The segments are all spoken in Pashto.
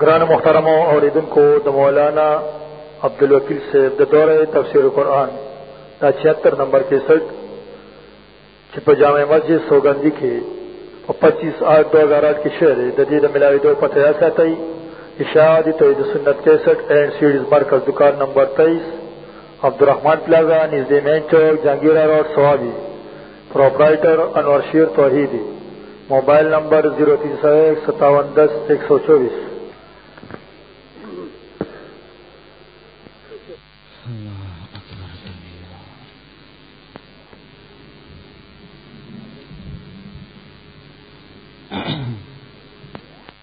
گران محترم اوریدن کو د مولانا عبدالوکیل صاحب د دوره تفسیر قرآن دا 76 نمبر 61 چې په جامع مسجد سوګندی کې په 25 آټ 2008 کې شعر د دې د ملاوي دوه پته یا ساتي اشاعه توحید سنت 61 اینڈ سیډز مرکز دکان نمبر 23 عبدالرحمن پلازا نزدې مین چوک جهانګیرا روډ سوابي پرپرایټر انور شیر توحیدی موبایل نمبر 03015710124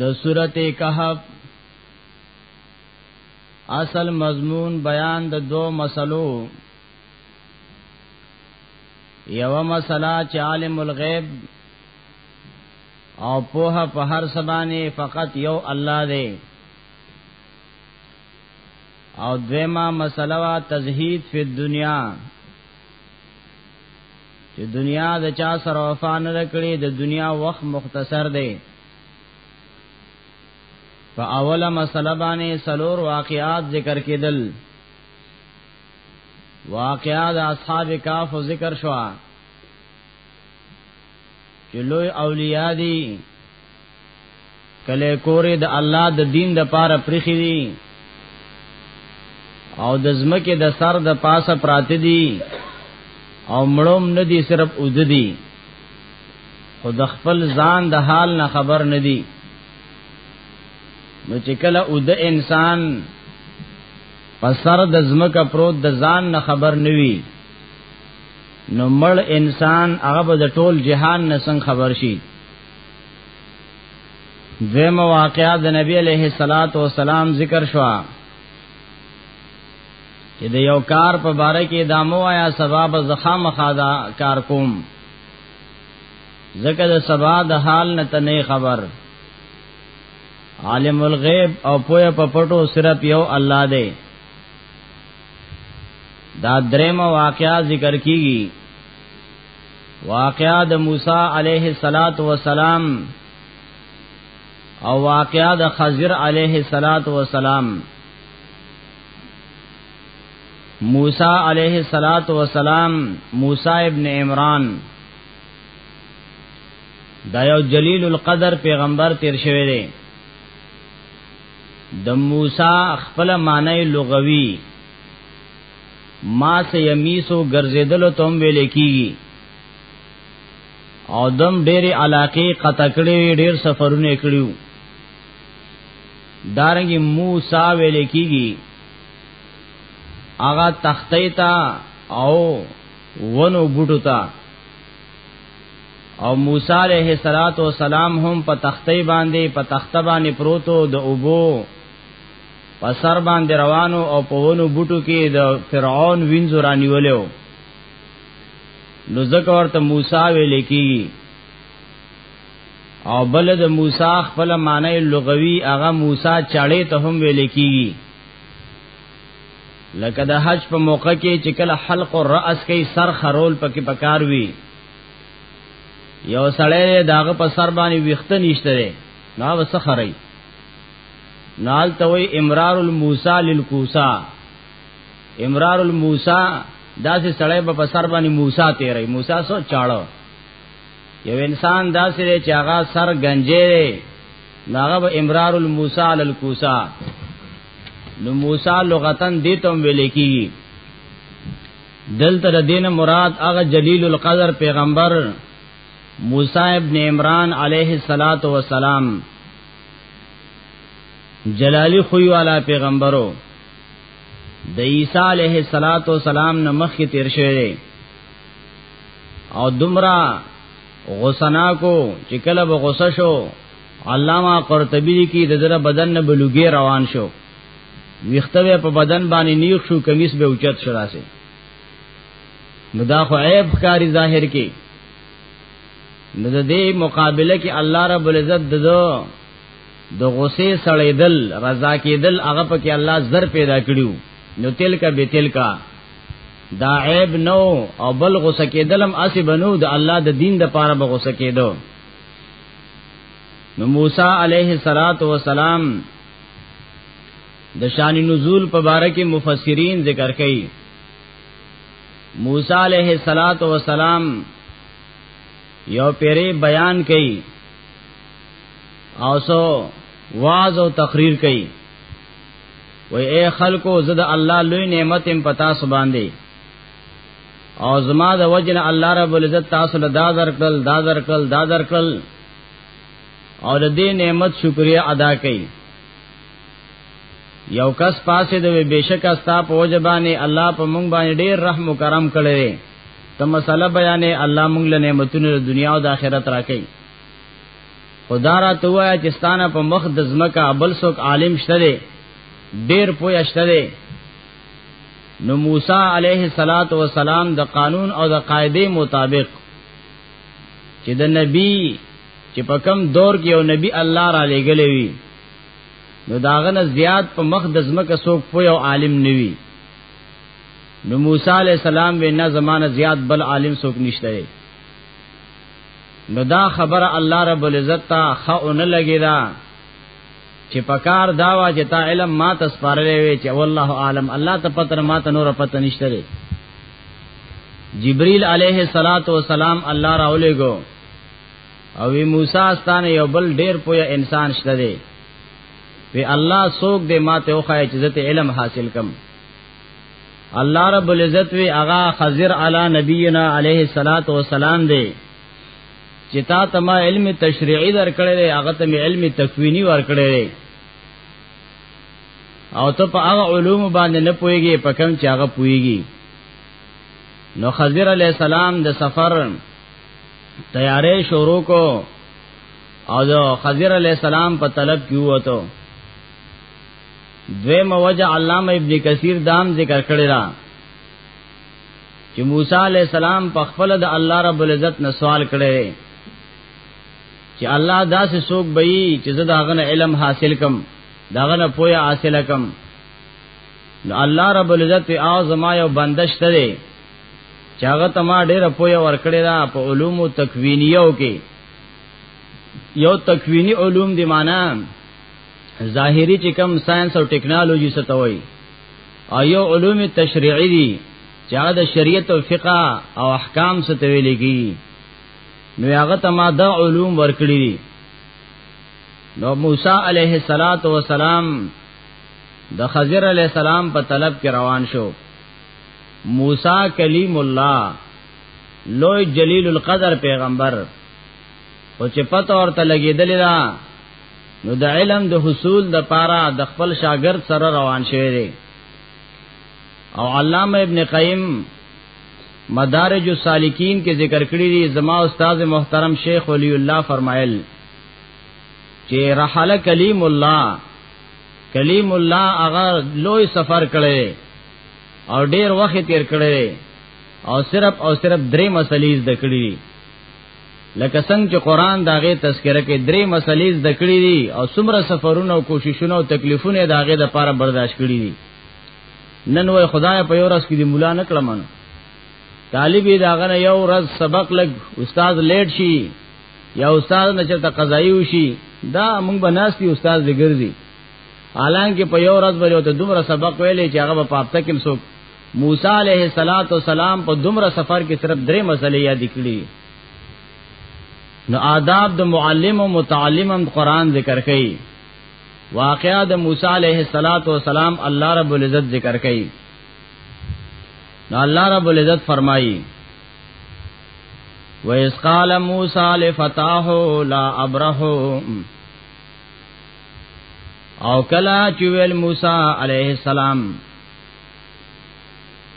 د سورته کهف اصل مضمون بیان د دو مسلو یو مسله چې عالم الغیب او په په هر سبانه فقط یو الله دی او دویما مسله وا تزهید فی دنیا چې دنیا د چا سره وفا نه کړې د دنیا وخت مختصر دی په اوله مسله باندې سلور واقعات ذکر کېدل واقعات اصحاب کاف ذکر شوه چې لوی اولیاء دي کله کورې د الله د دین د پاره پرخي دي او د زمکه د سر د پاسه پراته دي او مړوم نه دي صرف اود دي خو د خپل ځان د حال نه خبر نه دي نو چې کله اود انسان په سر د زمکه پروت د ځان نه خبر نه وي نو مړ انسان هغه به د ټول جهان نه څنګه خبر شي دویم واقعا د نبی علیہ الصلات والسلام ذکر شوا چې د یو کار په باره کې دامو آیا سبب زخه مخادا کار کوم زکه د سبا د حال نه تنه خبر عالم الغیب او پویا په پټو صرف یو الله دی دا دریم واقعا ذکر کیږي واقعا د موسی علیه الصلاۃ والسلام او واقعا د خضر علیه الصلاۃ والسلام موسی علیہ الصلات والسلام موسی ابن عمران دا یو جلیل القدر پیغمبر تیر شوی دی د موسی خپل معنی لغوي ما سه یمیسو ګرځیدل ته هم ویل کیږي او دم ډېرې علاقې قطع کړې ډېر سفرونه کړیو دارنګي موسی ویل کیږي اغا تختې تا او ونو بوټو تا او موسی علیہ الصلات والسلام هم په تختې باندې په تخته باندې پروتو د اوبو په سر باندې روانو او په ونو بوټو کې د فرعون وینځو رانیولیو نو ځکه ورته موسی ویل کیږي او بل د موسی خپل معنی لغوي هغه موسی چاړې ته هم ویل کیږي لکه د حج په موقع کې چې کله حلق او راس کې سر خرول پکې پکار وي یو سړی داغه په سر باندې ویخت نشته دی نو وسه خړی نال توي امرار الموسی للکوسا امرار الموسی داسې سړی په سر باندې موسی تیرې موسی سو چاړو یو انسان داسې دی چې هغه سر گنجې ناغه به امرار الموسی للکوسا نو موسی لغتن دې تم ویلې کی دلته د دین مراد هغه جلیل القدر پیغمبر موسی ابن عمران علیه الصلاۃ والسلام جلالی خوی والا پیغمبرو د عیسی علیه الصلاۃ والسلام نه مخ کې تیر شوی او دمرا غسنا کو چې کله به غصه شو علامہ قرطبی لیکي د زړه بدن نه بلوګي روان شو ویختوی په بدن باندې نیخ شو کمیس به اوچت شو راسه نو دا خو عیب ښکاری ظاهر کې نو د دې مقابله کې الله رب العزت دزو د غصه سړیدل رضا کېدل هغه په کې الله زر پیدا کړیو نو تلک به تلکا دا عیب نو او بل غصه کېدلم اسی بنو د الله د دین د پاره به غصه کېدو نو موسی علیه الصلاۃ والسلام د شان نزول په باره کې مفسرین ذکر کوي موسی علیه الصلاۃ والسلام یو پیری بیان کوي او سو واز او تقریر کوي و اے خلکو زد الله لوی نعمت ام پتا سباندی او زما د وجنه الله رب العزت تاسو له دا درکل دا درکل دا درکل او د دې نعمت شکریا ادا کړئ یو کس پاسه د بشک استا په وجبانه الله په مونږ باندې ډېر رحم او کرم کړی ته مسله بیانې الله مونږ له نعمتونو د دنیا او د آخرت راکړي خدارا ته وای چې ستانه په مخ د زمکه بل څوک عالم شته ډېر پوه شته نو موسی علیه الصلاۃ والسلام د قانون او د قاعده مطابق چې د نبی چې په کم دور کې یو نبی الله را لېګلې وي نو داغه نه زیات په مخ د زمکه سوق په یو عالم نوي نو موسی علی السلام به نه زمانه زیات بل عالم سوق نشته نو دا خبره الله رب العزت ته خو نه لګی دا چې پکار دا وا چې تا علم ما ته سپارلې وي چې والله عالم الله ته پتر ما ته نور پته نشته لري جبريل عليه الصلاه والسلام الله راولېګو او وی موسی ستانه یو بل ډېر پوهه انسان شته دی وی الله سوک دې ما ته وخایې چې زه علم حاصل کم الله رب العزت وی اغا خضر علی نبینا علیہ الصلات والسلام دی چې تا ته ما علم تشریعي درکړی دی هغه ته مې علم تکوینی ورکړی دی او ته په هغه علوم باندې نه پويږي په کوم چې هغه پويږي نو خضر علی السلام د سفر تیارې شروع کو او د خضر علی السلام په طلب کې وته دوی موجه علامه ابن کثیر دام ذکر کړی را چې موسی علی السلام په خپل د الله رب العزت نه سوال کړي چې الله داسې څوک به یي چې زه داغه علم حاصل کم داغه نه پوهه حاصل کم نو الله رب العزت په اعظم یو بندش ترې چې هغه ته ما ډېر پوهه ورکړې ده په علوم او تکوینیو کې یو تکوینی علوم دی معنی ظاهری چې کم ساينس او ټیکنالوژي ستوي او یو علوم تشریعی دي چې هغه د شریعت او فقه او احکام څخه ویل کی نو هغه ته ما د علوم ورکړي دي نو موسی علیه الصلاۃ والسلام د خضر علیه السلام په طلب کې روان شو موسی کلیم الله لوی جلیل القدر پیغمبر او چې پته ورته لګیدل دا نو د علم د حصول د پاره د خپل شاګرد سره روان شوی دی او علامه ابن قیم مدارج السالکین کې ذکر کړی دی زما استاد محترم شیخ ولی الله فرمایل چې رحل کلیم الله کلیم الله هغه لوی سفر کړي او ډیر وخت تیر کړي او صرف او صرف درې مسلې زده کړې لکه څنګه چې قران داغه تذکرہ کې درې مسلې زده کړې دي او څومره سفرونه او کوششونه او تکلیفونه داغه د پاره برداشت کړې دي نن وای خدای په یو ورځ کې دی مولا نه کړم طالب یې داغه نه یو ورځ سبق لګ استاد لیټ شي یا استاد نه چرته قضایي وشي دا موږ بناستی استاد دې ګرځي حالانکه په یو ورځ باندې ته دومره سبق ویلې چې هغه په هفته کې څوک موسی علیہ الصلات والسلام په دومره سفر کې صرف درې مسلې یاد کړې نو آداب د معلم او متعلم هم قران ذکر کړي واقعا د موسی علیہ الصلات والسلام الله رب العزت ذکر کړي نو الله رب العزت فرمایي وَإِذْ قَالَ مُوسَى لِفَتَاهُ لَا أَبْرَحُ او کلا چویل موسی علیہ السلام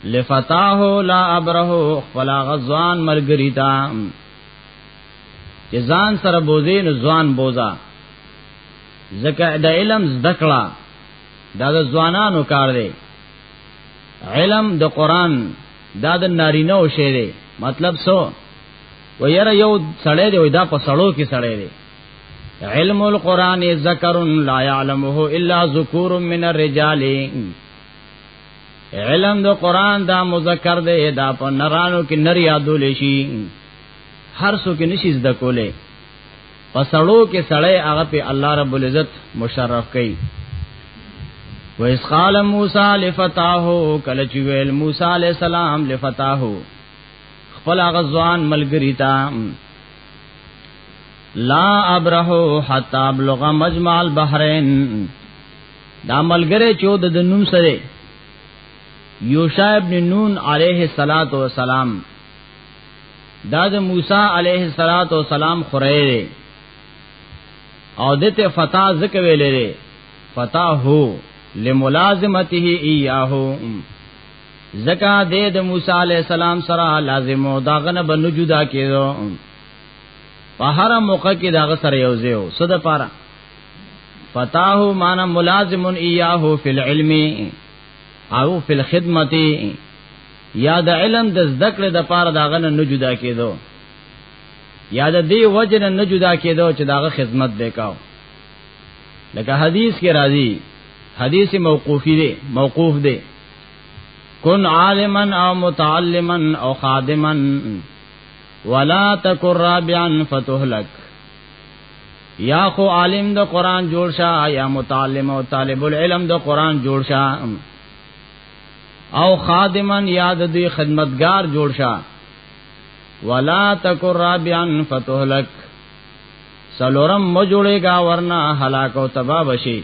لفتاه لا ابره خپل غزوان ملګری تا چې ځان سره بوزین ځوان بوزا زکه د علم زدکړه دا د ځوانانو کار دی علم د قران دا د نارینه او شی دی مطلب سو و یره یو سړی دی دا په سړو کې سړی دی علم القران ذکر لا يعلمه الا ذکور من الرجال علم د قران دا مذکر دی دا په نرانو کې نر یادول شي هر څو کې نشي زده کولې پسړو کې سړی هغه په الله رب العزت مشرف کړي وَإِذْ قَالَ مُوسَى لِفَتَاهُ کله چې ویل موسی علی السلام لفتاه خپل هغه ځوان ملګری ته لا ابرهو حتا ابلغ مجمع البحرین دا ملګری چې د دنوم سره یوشع ابن نون علیه الصلاۃ والسلام دا د موسی علیه الصلاۃ والسلام خره او دته فتا زکه ویلې فتا هو لملازمته ایاه زکا دې د موسی علی السلام سره لازم او داغنه بنو جدا کېدو په هر موقع کې داغه سره یو ځای او صد پاره فتاه معنا ملازم ایاه فی العلم او فی الخدمت یا د علم د زده کړې د پاره داغه نه جدا کېدو یا د دې وجه نه جدا کېدو چې داغه خدمت وکاو لکه حدیث کې راځي حدیث موقوفی دی موقوف دی کن عالما او متعلما او خادما ولا تکر رابعا فتهلک یا خو عالم د قران جوړ شه یا متعلم او طالب العلم د قران جوړ شه او خادمن یاد دی خدمتگار جوړ شه ولا تکر رابیان فتهلک سلورم مو جوړې گا ورنا هلاک او تبا بشي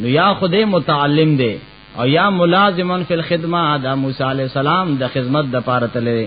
نو یا خدای متعلم دی او یا ملازمن فی الخدمه دا موسی علی السلام د خدمت د پاره تللی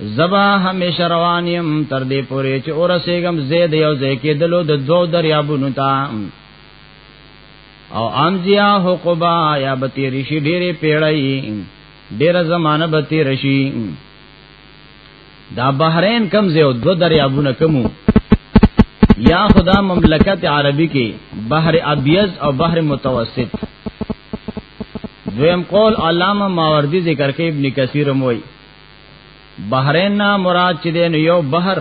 زبا همیشه روان يم تر دې پورې چې اورسېګم زید یو ځای کې دلو د دوو دریابونو ته او انزیا حقبا یا بتی رشی ډېرې پیړای ډېر زمانہ بتی رشی دا بحرین کم زیو دو دریابونه کمو یا خدا مملکت عربی کې بحر ابیض او بحر متوسط دویم قول علامه ماوردی ذکر کې ابن کثیر موي بحرین نه مراد چې دین یو بحر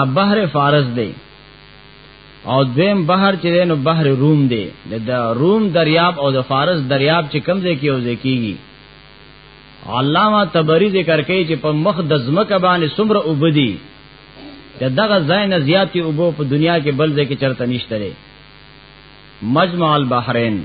ا بحر فارس دی او دویم بحر چې دین بحر روم دی د روم دریاب او د فارس دریاب چې کم ځای کې او ځای کیږي علامه تبری ذکر کوي چې په مخ د زمکه باندې سمره وبدي د دغه ځای نه زیاتې اوبو په دنیا کې بل ځای کې چرته نشته لري مجمع البحرین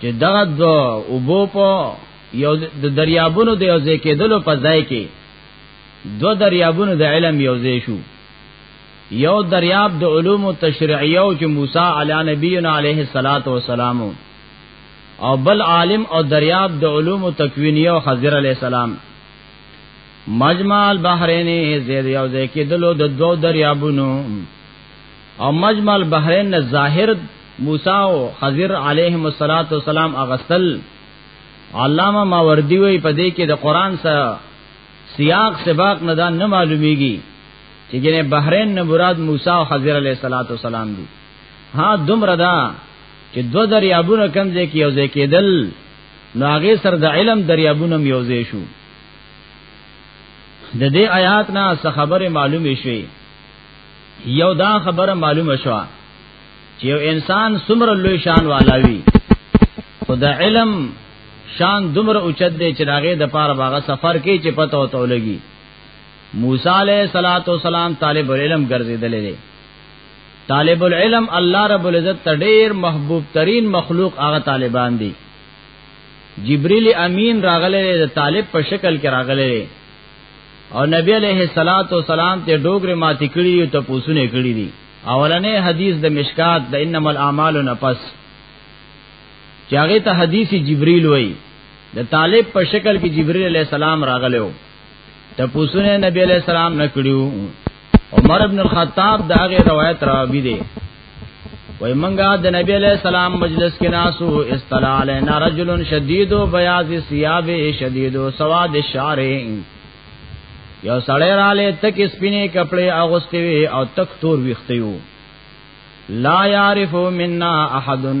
چې دغه د اوبو په یو د دریابونو د یو ځای کېدلو په ځای کې دو دریابونو د علم یو ځای شو یو دریاب د علوم تشریعیه او چې موسی علی نبینا علیه الصلاۃ والسلام او بل عالم او دریاب د علوم تکوینیه او حضرت علیہ السلام مجمع البحرین زید یو ځای کېدلو د دوو دریابونو او مجمع البحرین نه ظاهر موسی او خضر علیهم الصلاۃ والسلام اغسل علامه ماوردی وی په دې کې د قران سره سیاق سباق نه دا نه معلومیږي چې ګنه بحرین نه مراد موسی او خضر علیه الصلاۃ والسلام دي ها دومره دا چې دو دریابونه کم ځای کې یو ځای کېدل نو هغه سر د علم دریابونه یو ځای شو د دې آیات نه څه خبره معلومه شوه یو دا خبره معلومه شو چې یو انسان څومره لوی شان والاوي خو د علم شان دومره اوچت دی چې راغې د پاره باغ سفر کې چې پته او تولګي موسی علیہ الصلات والسلام طالب العلم ګرځیدل دي طالب العلم الله رب العزت ته ډیر محبوب ترین مخلوق هغه طالبان دي جبرئیل امین راغله د طالب په شکل کې راغله او نبی علیہ الصلات والسلام ته ډوګره ماتې کړی او ته پوسونه کړی دي اولنې حدیث د مشکات د انما الاعمال نفس چې هغه ته حدیث جبرئیل وای د طالب په شکل کې جبرئیل علیہ السلام راغلو ته پوسونه نبی علیہ السلام نه کړیو عمر ابن الخطاب دا غي روایت راوی دی وای منګه د نبی علیہ السلام مجلس کې ناسو استلا علینا رجل شدید بیاض ثياب شدید سواد الشعر یو سړی را لې تک سپینې کپڑے اغوستي وي او تک تور ویختیو لا یعرف منا احدن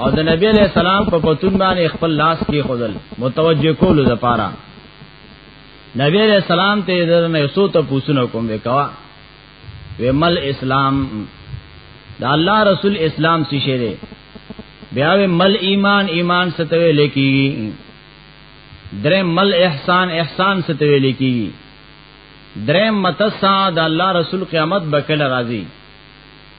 او د نبی علیہ السلام په پتون باندې خپل لاس کې خدل متوجه کولو لپاره نبی علیہ السلام ته د نه سو ته پوښتنه کوم وکوا ومل اسلام دا الله رسول اسلام څه شه دی بیا ومل ایمان ایمان ستوي لکی درې مل احسان احسان ستوي لکی درې متسا دا الله رسول قیامت بکل راضی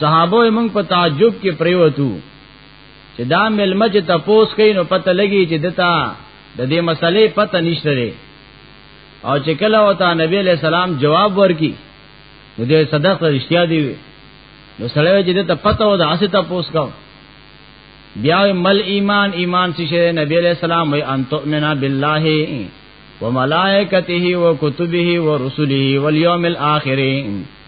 صحابه موږ په تعجب کې پریوتو چې دا ملمه چې تپوس کوي نو پته لګي چې دتا د دې مسلې پته نشته لري او چې کله وتا نبی علیہ السلام جواب ورکي نو دې صدق رښتیا دی نو سره چې دته پته و د اسه تپوس کوي بیا مل ایمان ایمان څه شی نبی علیہ السلام وی ان تؤمنا بالله وملائکته وکتبه ورسله والیوم الاخر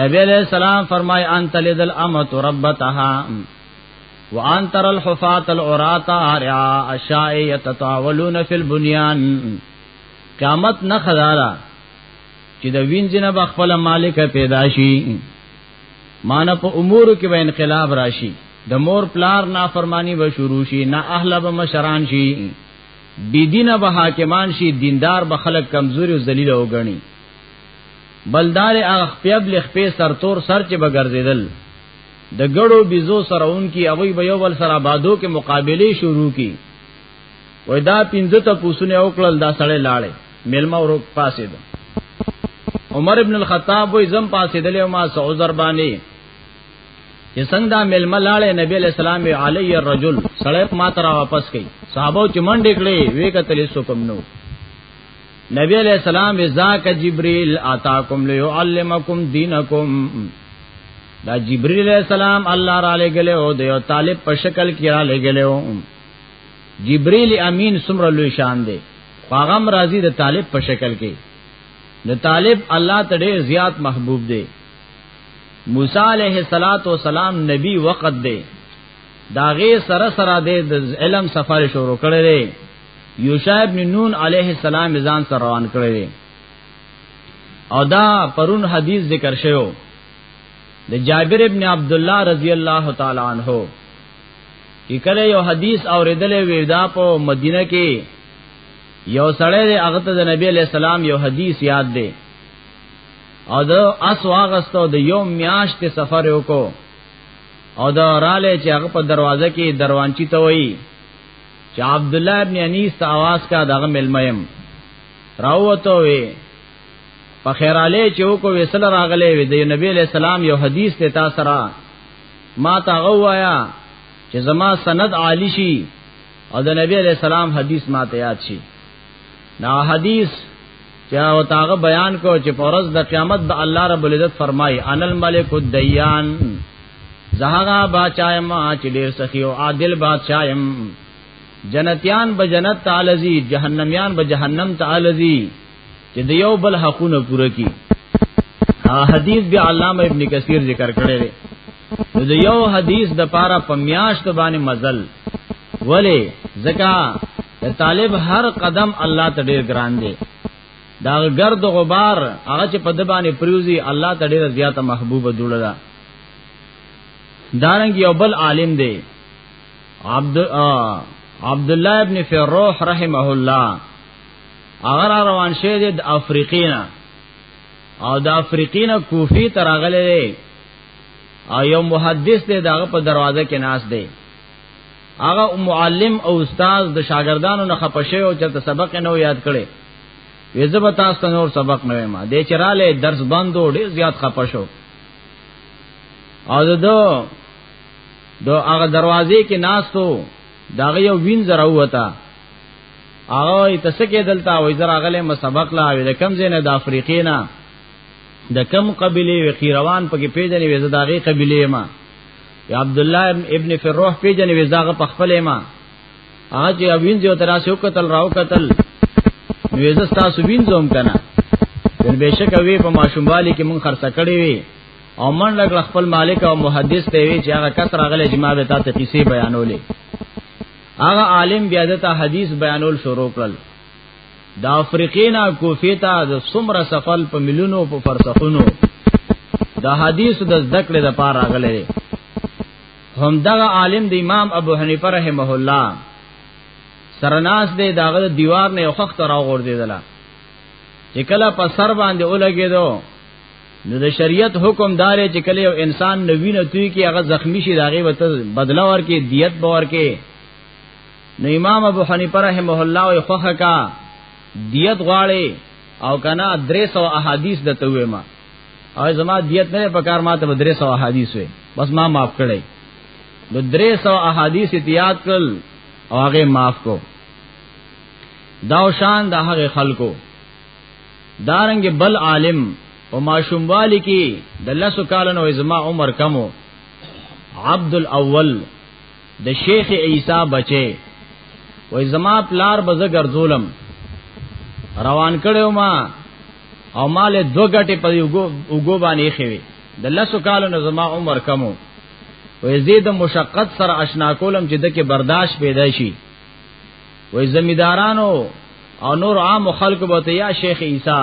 نبی علیہ السلام فرمای انت لذل امت ربتها وان تر الحفات العراتا رعا الشاء يتطاولون في البنيان قیامت نه خدارا چې د وینځنه به خپل مالک پیدا شي مان په امور کې به انقلاب راشي د مور پلار نافرمانی به شروع شي نه اهل به مشران شي بی دینه به حاکمان شي دیندار به خلک کمزوري او ذلیل او غني بلدار اغه خپیب لخ په سر تور سر چې بغرزیدل د ګړو بيزو سره اون کی اوی به یو بل سره آبادو کې مقابله شروع کی وای دا پینځه ته پوسونه او کړل دا سړی لاړې ملما ورو پاسې ده عمر ابن الخطاب وای زم پاسې دلې ما سعوذر باندې چې څنګه دا ملما لاړې نبی علیہ السلام علی الرجل سړی ما ترا واپس کړي صحابه چې منډې کړې وې کتلې سو کم نو نبی علیہ السلام ذاک جبريل اتاکم ليعلمکم دینکم دا جبريل علیہ السلام الله را لګلې او د طالب په شکل کې را لګلې او جبريل امین سمره لوی شان دی هغه راضی د طالب په شکل کې د طالب الله ته ډېر زیات محبوب دی موسی علیہ الصلات والسلام نبی وقت دی دا غي سره سره د علم سفر شروع کړی دی یوشع ابن نون علیه السلام ځان سره روان کړی دی او دا پرون حدیث ذکر شوی د جابر ابن عبد الله رضی الله تعالی عنہ کی کله یو حدیث اوریدلې وی دا په مدینه کې یو سړی دی هغه ته د نبی علی السلام یو حدیث یاد دی او د اس واغستو د یو میاشت سفر وکړو او دا رااله چې هغه په دروازه کې دروانچی ته وایي چې عبد الله ابن انیس ته आवाज کا دغه ملمیم راوته وي په خیر علی چې وکو وسل راغلې وي د نبی علی السلام یو حدیث ته تاسو را ما تا غوایا چې زما سند عالی شي او د نبی علی السلام حدیث ما ته یاد شي نا حدیث چا او تاغه بیان کو چې پرز د قیامت به الله رب العزت فرمای ان الملک الدیان زهغه بادشاہ ما چې ډیر سخی او عادل بادشاہ يم جنتیان به جنت تعالی زی جهنميان به جهنم تعالی زی چې د یو بل حقونه پوره کی حدیث بیا علامه ابن کثیر ذکر کړی دی نو د یو حدیث د پاره په میاشت باندې مزل ولی زکا د طالب هر قدم الله ته ډیر ګران دی دا گرد غبار هغه چې په د باندې پریوزی الله ته ډیر زیاته محبوبه جوړه ده دارنګ یو بل عالم دی عبد عبد الله ابن فروح رحمه الله اگر روان شه د افریقینا او د افریقینا کوفی ترغله او یو محدث دی داغه په دروازه کې ناس دی هغه معلم او استاد د شاګردانو نه خپشه او چرته سبق نه یاد کړي ویزه تاسو نور سبق نه ما د چراله درس بندو ډیر زیات خپشو او دو دو هغه دروازې کې ناستو داغه یو وین زرا وتا هغه تسکه دلته وای زرا غلې مسبق لا وی د کم زینه د افریقینا د کم قبيله وی قیروان پکې پیژنې وې زداغي قبيله ما یا عبد الله ابن فروح پیژنې وې زداغه په خپل ما هغه چې اوین جو تراسو قتل راو قتل نو زه تاسو وین زوم کنه نو بهشکه وی په ماشوموالي کې مون خرڅ کړی وی او من لګ خپل مالک او محدث ته وی چې هغه کثر غل اجماع به تاسو قصې بیانولې هغه عالم بیا دته حدیث بیانول شروع کړل د افریقینا کوفه ته د سمره سفل په ملونو په فرسخونو د حدیث د ذکر د پار راغله هم دغه عالم د امام ابو حنیفه رحمه الله سرناس دې داغه دیوار نه وخت را غور دیدلا چې کله په سر باندې ولګیدو نو د شریعت حکم دار چې کله یو انسان نوینه توی کې هغه زخمی شي داغه وته بدلا ورکې دیت باور کې نو امام ابو حنیفه رحمه الله او خوخه کا دیت غواړي او کنا 300 احادیث د توې ما او زما دیت نه په کار ماته 300 احادیث وي بس ما معاف کړي د 300 احادیث اتیاد کړ او هغه معاف کو دا شان د هغه خلکو دارنګ بل عالم او ماشوموالی کې د لسو کالونو زما عمر کمو عبد الاول د شیخ عیسی بچي وای زما پلار بزه ګرځولم روان کړو ما او مال دو غټه په وګو باندې خوي د لسو کالو نه زما عمر کمو وې زید مشقت سره آشنا کولم چې دکې برداشت پیدا شي وې زمیدارانو او نور عام خلق به ته یا شیخ عیسی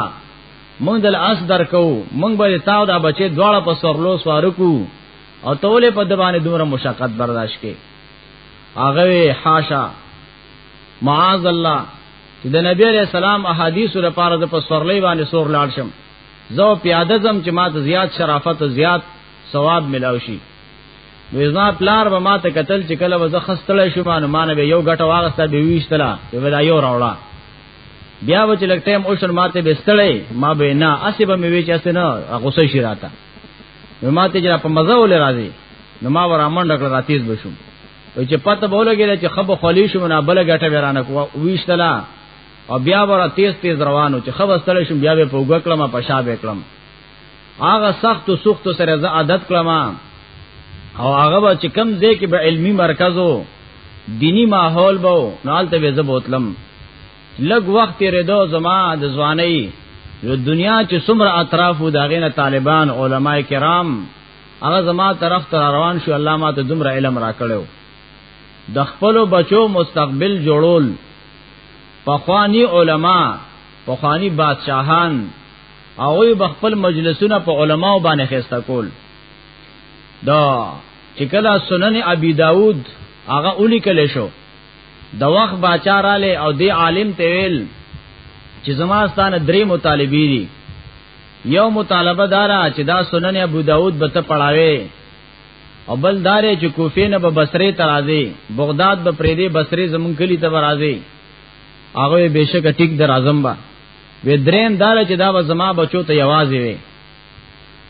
مونږ دل اس درکو مونږ به تاو دا بچي دواړه په سرلو سوارکو او تولې په دبانې دومره مشقت برداشت کې هغه حاشا معاذ الله چې د نبی عليه السلام احادیث لپاره د پسورلې باندې سور لاړ شم زو پیاده زم چې ماته زیات شرافت او زیات ثواب ملاو شي ویزما پلار به ماته قتل چې کله وزه خستل شو باندې مان به یو غټه واغسته به ویشتلا به ودا یو راوړه بیا و چې لکټم اوشن ماته بستړې ما به نه اسې به مې وی چې اسې نه غوسه شي راته نو ما ته جرا په مزه ول راځي نو ما ور امن ډکړه راتیز بشم او چې پته بوله کې چې خب خلی شو نه بل غټه ورانه کو ویشتلا او بیا ور تیز تیز روانو چې خب استل شم بیا په وګکړه ما پښا به کړم هغه سخت او سخت سره ز عادت کړم او هغه چې کم ځای کې به علمی مرکزو دینی ماحول بو نالته به زبوتلم لګ وخت ردو زما د ځواني یو دنیا چې څومره اطراف و داغه نه طالبان علما کرام هغه زما طرف ته روان شو الله ما ته دومره علم راکړو د خپل بچو مستقبل جوړول پخوانی علما پخوانی بادشاہان هغه به خپل مجلسونه په علماو باندې خسته کول دا چې کله سنن ابي داود هغه اولی کله شو د وخت باچا را لې او دی عالم ته ویل چې زما ستانه درې مطالبې دي یو مطالبه دارا چې دا سنن ابو داود به ته پڑھاوي او بل دارې چې کوفه نه به بصره ته راځي بغداد به پرې دی بصره زمون کلی ته راځي هغه بهشکه ټیک در اعظم با و دریم دار چې دا به زما بچو ته یوازې وي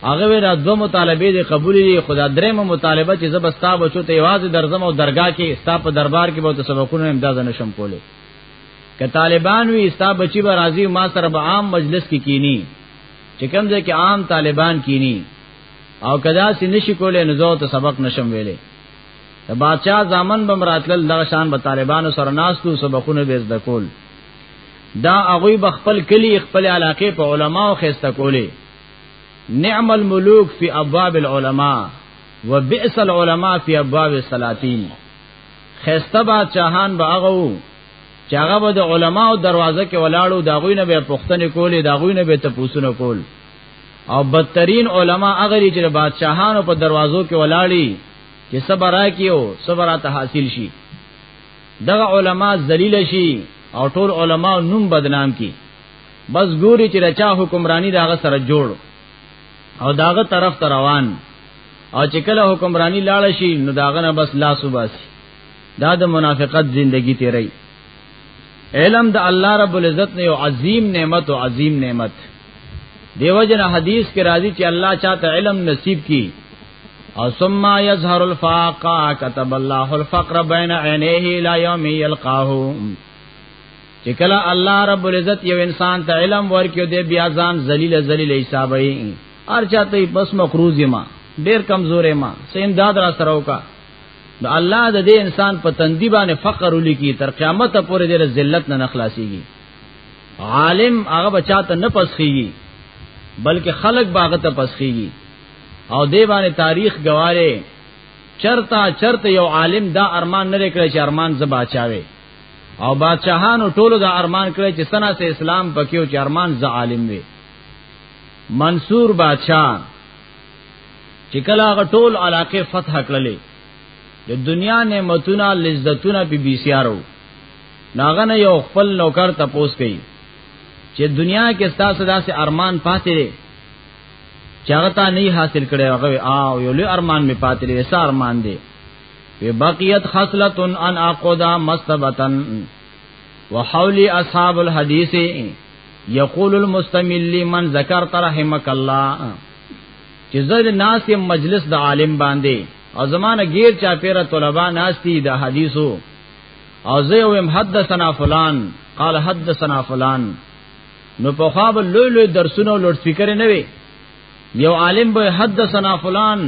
هغه وینا دو مطالبه دي قبول دي خدا درېم مطالبه چې زبستا بچو ته आवाज درځم او درگاه کې ستا په دربار کې به ته سبقونه امداد نشم کوله که طالبان وی ستا بچی به راضی ما سره به عام مجلس کې کینی چې کوم ځای کې عام طالبان کینی او کدا سې نشي کولای نو زه ته سبق نشم ویلې د بادشاہ ځامن بم راتل دغه شان به طالبانو سره ناستو سبقونه به زده کول دا هغه به خپل کلی خپل علاقه په علما او خسته کولی نعم الملوک فی ابواب العلماء وبئس العلماء فی ابواب السلاطین خسته بادشاہان به هغه چې هغه به د علما او دروازه کې ولاړو دا غوینه به پښتنه کولې دا غوینه به تپوسونه کول او بدترین علما هغه چې د بادشاہانو په دروازو کې ولاړی چې صبر راکیو صبر ته حاصل شي دغه علما ذلیل شي او ټول علما نوم بدنام کی بس ګوري چې رچا حکمرانی داغه سره جوړ او داغه طرف ته روان او چې کله حکمرانی لاړ شي نو داغه نه بس لاس وباسي دا د منافقت زندگی تیری علم د الله رب العزت نه یو عظیم نعمت او عظیم نعمت دیو جن حدیث کې راځي چې الله چاته علم نصیب کړي او ثم يظهر الفاقا كتب الله الفقر بين عينيه الى يوم يلقاه چې کله الله رب العزت یو انسان ته علم ورکیو دی بیا ځان ذلیل ذلیل حسابای هر چاته بس مقروض ما ډیر کمزورې ما سیم داد را سره وکا نو الله د دې انسان په تندی باندې فقر ولیکي تر قیامت پورې د ذلت نه نخلاصيږي عالم هغه بچا ته نه پسخيږي بلکې خلق باغ ته پسخيږي او دی باندې تاریخ گواهه چرتا چرته یو عالم دا ارمان نه کړی چې ارمان زبا چاوي او بادشاہانو ټولو دا ارمان کړی چې سنا سه اسلام پکې او چې ارمان ز عالم وي منصور بادشاہ چې کله هغه ټول علاقه فتح کړلې د دنیا نعمتونه لذتونه په بیسیارو ناغه نه یو خپل نوکر تپوس کړي چې دنیا کې ستاسو داسې ارمان پاتې دی چاغتا نه حاصل کړي هغه او یو لوی ارمان می پاتې لري سار ارمان دی وی بقیت خصلت ان اقدا مستبتن وحولی اصحاب الحدیث یقول المستمل لمن ذکرت رحمک الله چې زړه ناس مجلس د عالم باندې او زمانه غیر چا پیرا طلبا ناس دي د حدیثو او زه ویم حدثنا فلان قال حدثنا فلان نو په خوا به لوی لوی درسونه او لوډ سپیکر نه وي یو عالم به حدثنا فلان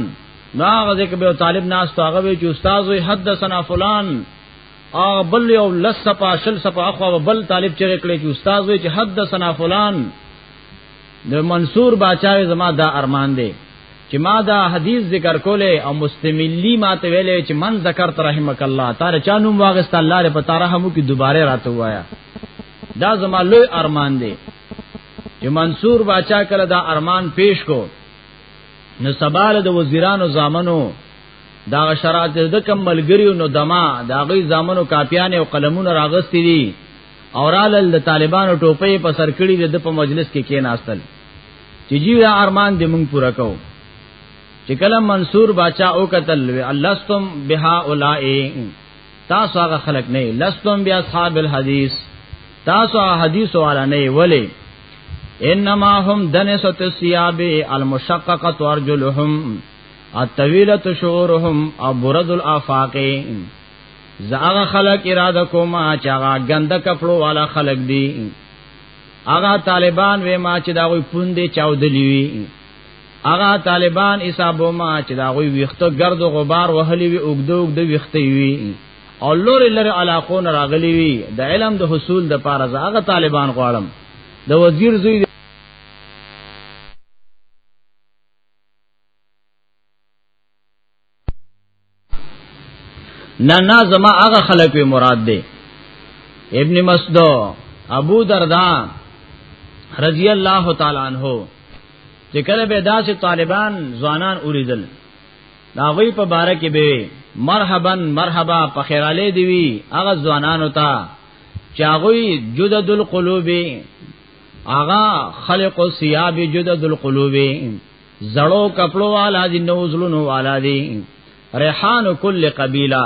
ناغه ځکه به طالب ناس ته هغه وی چې استاد وی حدثنا فلان او بل یو لس صفه شل صفه اخوا بل طالب چې کړی چې استاد وی چې حدثنا فلان د منصور باچاوي زما دا ارمان دی چې ما دا حدیث ذکر کوله او مستملی ما ته ویلې چې من ذکر رحمک الله تعالی چانوم واغست الله لپاره رحمو کی دوباره راته وایا دا زما لوی ارمان دی چې منصور باچا کله دا ارمان پیش کو نو سبال د وزیرانو زامنو دا شرات د کم ملګریو نو دما دا غي زامنو کاپیان او قلمونه راغستې دي اورال د طالبانو ټوپې په سر کړي د په مجلس کې کېناستل چې جی دا ارمان دې مونږ پورا کو چې کله منصور باچا او قتل وی اللستم بها اولائک تاسو هغه خلق نه لستم بیا اصحاب الحدیث تاسو هغه حدیث والا نه ولی انما هم دنسۃ الثياب المشققه ارجلهم الطويله شعورهم او برد الافاق زاغه خلق اراده کوما چې هغه ګنده کپړو والا خلق دي هغه طالبان وې ما چې دا وي پوندې چاودلی وي هغه طالبان حسابو ما چې دا غوي ویخته گرد او غبار وهلی وي اوګدو اوګدو ویخته وي او لور لره علاقو نه راغلی وي د علم د حصول د پاره هغه طالبان غواړم د وزیر زوی نه نه زما هغه خلک وی مراد دی ابن مسعود ابو دردا رضی الله تعالی عنہ چې کله به داسې طالبان ځوانان اوریدل دا غوی په باره کې به مرحبا مرحبا په خیراله دی وی هغه ځوانانو ته چاغوی جدد القلوب آغا خلق الثياب جدد القلوب زړو کپلو والا دي نو زلونو والا دي ریحان کل قبیله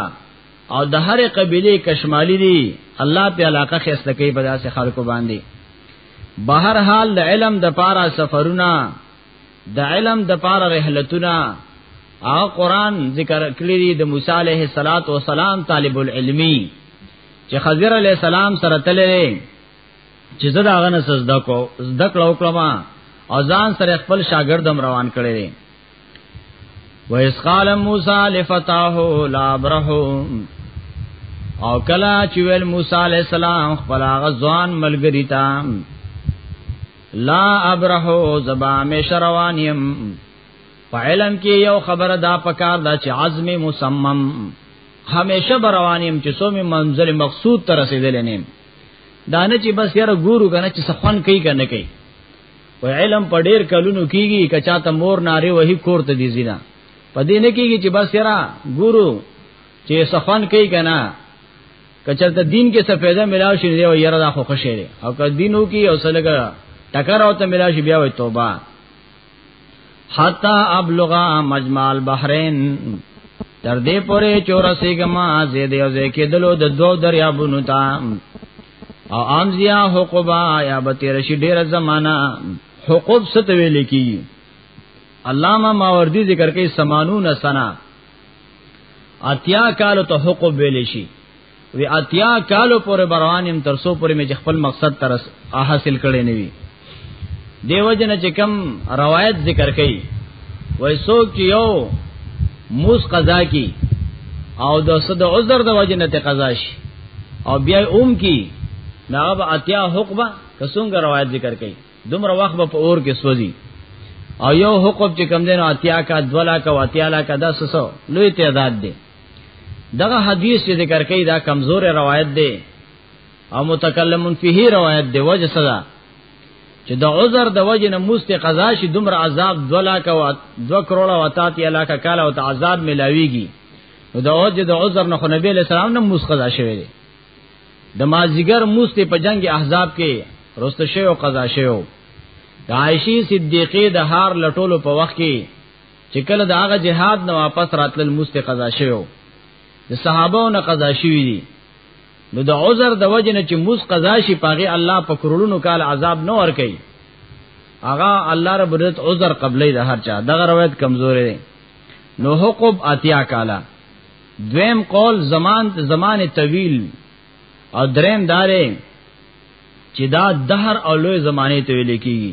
او د هر قبیله کشمالی دي الله په علاقه خسته کوي په داسې خلکو باندې بهر حال د علم د پاره سفرونه د علم د پاره رحلتونه او قران ذکر کړی دی د موسی علیه الصلاۃ والسلام طالب العلمی چې خضر علیہ السلام سره تللی چې زه دا غنه سزدا کو زدا کړو کړم او ځان سره خپل شاګردم روان کړی دی وَإِذْ قَالَ مُوسَى لِفَتَاهُ لَا أَبْرَحُ او کلا چې ویل موسی علی السلام خپل هغه ځوان ملګری ته لا ابرحو زبا می شروانیم په علم کې یو خبره دا پکار دا چې عزم مسمم همیشه بروانیم چې سو می منزل مقصود ته رسیدل نیم دانه چې بس یاره ګورو کنه چې سخن کوي کنه کوي و علم په ډیر کلونو کیږي کچا ته مور ناره وਹੀ کور ته دي زینا په دې نه کیږي چې بس یاره ګورو چې سخن کوي کنه کچا ته دین کې څه فائدہ ملاو شي دی یاره دا خو خوشاله او که دینو کې او سلګه ټکر او ته ملاو شي بیا وي توبه حتا ابلغا مجمع البحرین تر دې پورې چورسي ګما زید یو ځکه دلو د دوو دریابونو ته او امزیا حقوبا یا بتی رشی ډیر زمانہ حقوب ست ویل کی علامہ ماوردی ذکر کوي 80 سنه اتیا کال ته حقوب ویل شي وی اتیا کالو پر بروانم تر سو پر مې خپل مقصد تر حاصل کړي نه وی دیو جن چې کم روایت ذکر کړي وای سو کې یو موس قضا کی او د صد عذر د وجنه ته قضا شي او بیا اوم کی ناغب اتیا حقبه کسونګ روایت ذکر کړي دومره وخت په اور کې سوځي او یو حقوق چې کم دینو اتیا کا دولا کا واتیا لا کا داسسو لوی تعداد دی دغه حدیث چې ذکر کړي دا کمزور روایت دی او متکلم فيه روایت دی وجه صدا چې د عذر د وجه نه مست قضا شي دومره عذاب دولا کا و دو کروڑه و تاتی علاقه کاله او عذاب ملاويږي نو د وجه د عذر نه نبی له سلام نه مست قضا شوی دی د مازیګر مست په جنگ احزاب کې رست شوی او قضا شوی د عائشی صدیقې د هار لټولو په وخت کې چې کله د هغه جهاد نه واپس راتلل مست قضا شوی د صحابه نه قضا شوی دي نو د عذر د وجه نه چې موس قضا شي پاغه الله په کرولونو کال عذاب نه ور کوي هغه الله رب عزت عذر قبلې د هر چا دغه روایت کمزورې ده نو حقوب اتیا کالا دویم قول زمان زمان طویل او دریم دارې چې دا دهر او لوی زمانه ته ویل کیږي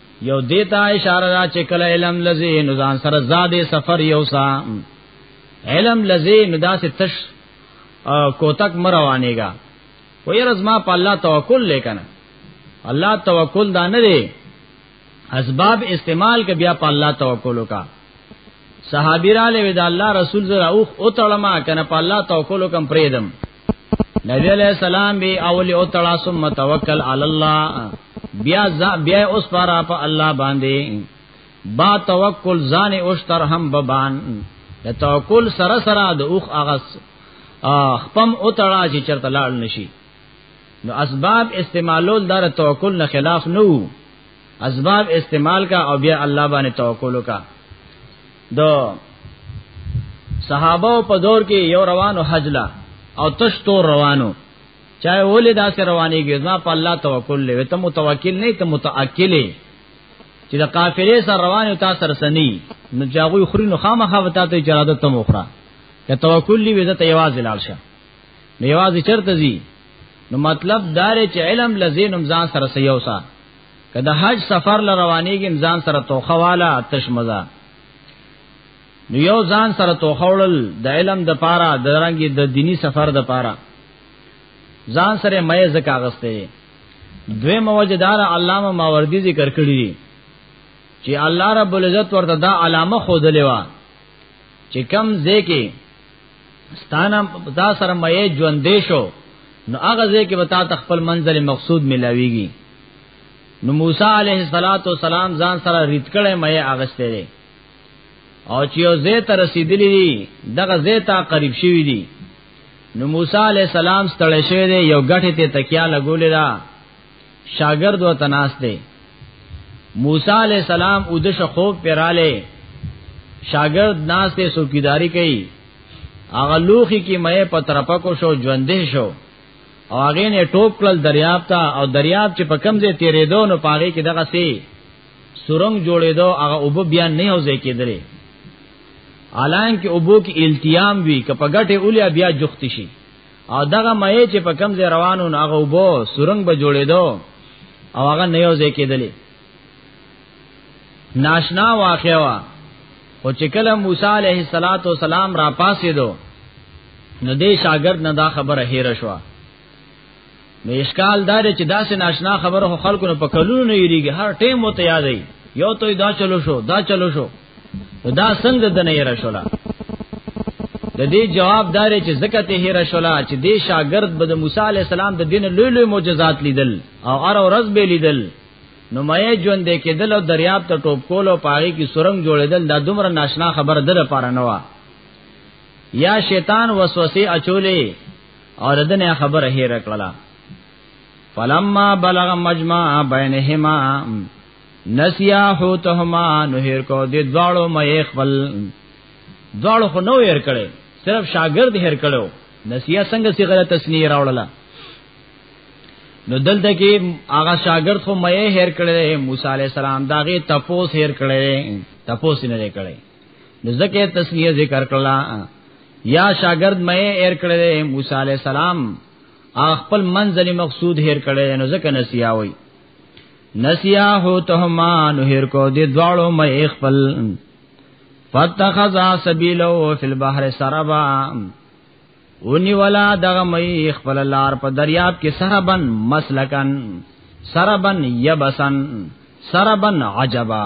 یو دیتا اشاره را چې کله علم لذي نو ځان سره زاده سفر یو سا علم لذي نو داسې تش کوتک مروانېګا وې رزما په الله توکل لیکنه الله توکل دا نه دی اسباب استعمال کې بیا په الله توکل وکا صحابی را لوي دا الله رسول زرا اوخ او تړما کنه په الله توکل وکم پریدم نبی علیہ السلام بی اولی او تړا ثم توکل علی الله بیا ز بیا اوس پر اپ الله باندې با توکل ځان اوس تر هم ببان د توکل سره سره د اوخ اغس خپم او تړا چې چرته لاړ نشي نو اسباب استعمالول دار توکل نه خلاف نو اسباب استعمال کا او بیا الله باندې توکل کا د صحابه په دور کې یو روانو حج لا او تش تور روانو چاہے ولې دا سره رواني کې ځما په الله توکل لې ته متوکل نه ته متأکل چې د قافلې سره روانو تا سره سني نو جاغوي خوري نو خامخا وتا ته اجازه ته مخره که توکل لې وې ته یوازې لال شه نو یوازې چرته زی نو مطلب دار چې علم لزینم ځان سره سيوسا که د حج سفر ل روانېږي ځان سره توخه والا تش مزه نو یو ځان سره توخه وړل د علم د پاره د رنګي د دینی سفر د پاره ځان سره مې زکه غسته دوی موجدار علامه ماوردی ذکر کړی چې الله رب العزت ورته دا علامه خودلې و چې کم ځکه ستانه دا سره مې ژوند دې شو نو هغه ځکه به تا خپل منزل مقصود ملاويږي نو موسی عليه الصلاه والسلام ځان سره ریت کړي مې اغسته دي او چې یو زه ته رسیدلې دي دغه زه ته قریب شوی دي نو موسی عليه السلام ستړی شوی دی یو غټه ته تکیا لګولې ده شاګرد و تناس دی موسی علی السلام او د شخوب پراله شاګرد ناس ته سوکیداری کوي هغه لوخي کې مې پترپا کو شو ژوندې شو او هغه نه ټوپ کړل دریاب ته او دریاب چې په کم ځای تیرې دو نو پاره کې دغه سي سورنګ جوړې دو هغه وب بیا نه اوځي کېدلې الان کې وبو کې التیام وی کپګټه اولیا بیا جخت شي او دغه مې چې په کم ځای روانو نه هغه وبو سورنګ به جوړېدو او هغه نه یو ځای کېدلې ناشنا واقعا وا او چې کله موسی عليه السلام را پاسې دو نو دې شاګرد نه دا خبره هېره شوه نو اشکال دا دی چې داسې ناشنا خبره خلکو نه پکلونو نه یریږي هر ټیم وته یادې یو ته دا چلو شو دا چلو شو دا څنګه د نه یره شولا د دې جواب دار چې زکه ته هیر شولا چې دې شاګرد به د موسی علی السلام د دین لوی لوی معجزات لیدل او ار او رز به لیدل نو مې ژوند دې کېدل او دریاب ته ټوپ کول او پاره کې سورنګ جوړېدل دا دومره ناشنا خبر ده لپاره نه و یا شیطان وسوسه اچولې او دنه خبره هیر کړلا فلما بلغ مجمع بینهما نسیا حوتهما نو هیر کو د دواړو مې خپل دواړو خو نو هیر کړي صرف شاګرد هیر کړو نسیا څنګه سی غلط تسنیه راوړله نو دلته کې هغه شاګرد خو مې هیر کړي موسی علی السلام داغه تپوس هیر کړي تپوس نه کړي نو ځکه تسنیه ذکر کړلا یا شاگرد مې ایر کړل موسی علی السلام خپل منزل مقصود هیر کړل نو ځکه نسیا وای نسیا هو تهما نو هیر کو دې دواړو مې خپل فتخذا سبیلو فی البحر سربا اونی ولا دغه مې خپل لار په دریاب کې سربن مسلکن سربن یبسن سربن عجبا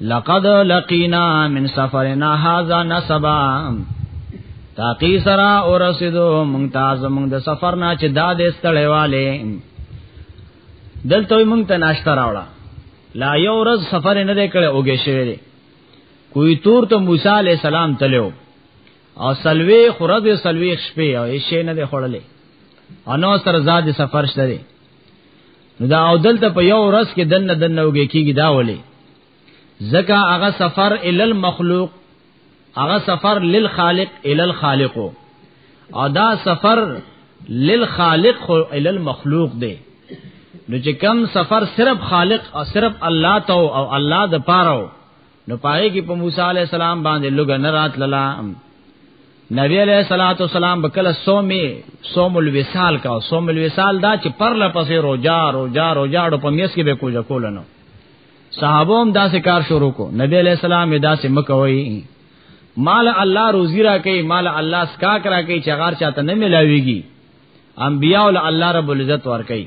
لقد لقینا من سفرنا هذا نسبا تاقی سرا اور رسیدو ممتاز مونږ د سفر نه چې دا د استړېواله دلته مونږ ته ناشته راوړه لا یو ورځ سفر نه دی کړی اوګه شوی دی کوی تور ته موسی علی السلام تلو او سلوی خرد سلوی شپې او شي نه دی خړلې انو سر زاد سفر شته نو دا او دلته په یو ورځ کې دنه دنه وګی کیږي دا ولې زکه هغه سفر ال المخلوق هغه سفر للخالق ال الخالق او دا سفر للخالق خو ال المخلوق دی نو چې کم سفر صرف خالق او صرف الله ته او الله د پاره نو پاره کې په موسی علی السلام باندې لګ نه رات للا نبی علیہ الصلوۃ والسلام بکله صومې صوم الوصال کا صوم الوصال دا چې پر لپسې روزا روزا روزا اړو په میس کې به کوجا کول نو صحابو هم داسې کار شروع کو نبی علیہ السلام داسې مکوي مال الله روزی را کوي مال الله سکا کرا کوي چې غار چاته نه ملاويږي انبیاء ول الله رب العزت ور کوي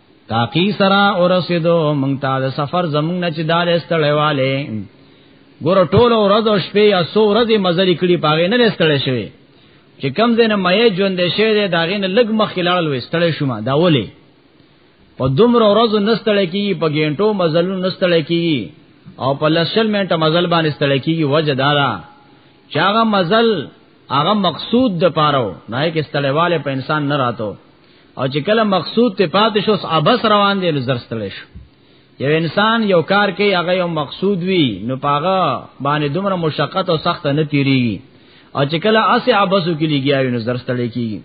تاقی سرا او رسیدو مونږ ته د سفر زمونږ نه چې دار استړېواله ګور ټولو ورځ او شپې یا سو ورځې مزلې کړي پاغې نه استړې شوی چې کم دینه مې ژوند شي د داغې نه لګ مخ لاړل وستړې شوم دا ولې په دومره ورځو نستړې کیږي په ګینټو مزلو نستړې کیږي او په لسل منټه مزل باندې استړې کیږي وجه دارا چاغه مزل هغه مقصود د پاره نه کې استړېواله په انسان نه راتو او چې کله مقصود ته پاتې شو ابس روان دی لزرستل شو یو انسان یو کار کوي هغه یو مقصود وي نو پاغه باندې دومره مشقت او سخت نه تیریږي او چې کله اسه ابسو کې لګیاوي نو زرستړی کیږي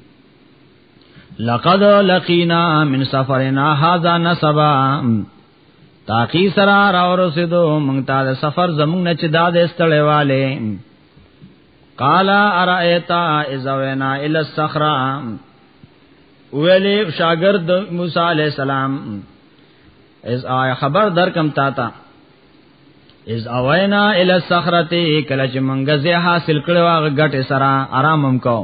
لقد لقینا من سفرنا هذا نسبا تاقی سرا را ورسیدو مونږ ته سفر زمونږ نه چې داد استړې والے قال ارایت اذا وینا ال الصخره ویلی شاگرد موسی علیہ السلام از آیا خبر در کم تا تا از اوینا ال الصخره کله چې منګه زه حاصل کړو هغه غټه سرا آرامم کو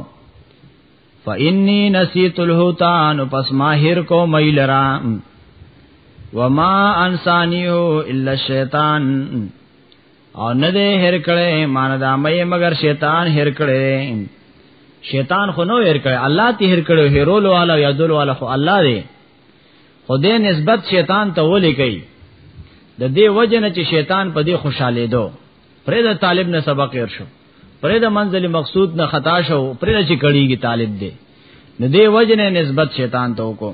فإني نسيت الهوتان پس ماهر کو ميلرا وما انسانيو الا الشيطان او نه دې هر کړي مان دا مې مگر شیطان هر کړي شیطان خو نو هر کړي الله ته هر کړي هرول والا یادول والا خو الله دی خو دې نسبت شیطان ته ولې کوي د دې وجه نه چې شیطان په دې خوشاله دو پرې د طالب نه سبق ور شو پرې د منزل مقصود نه خطا شو پرې چې کړيږي طالب دې نه دې وجه نه نسبت شیطان ته وکړو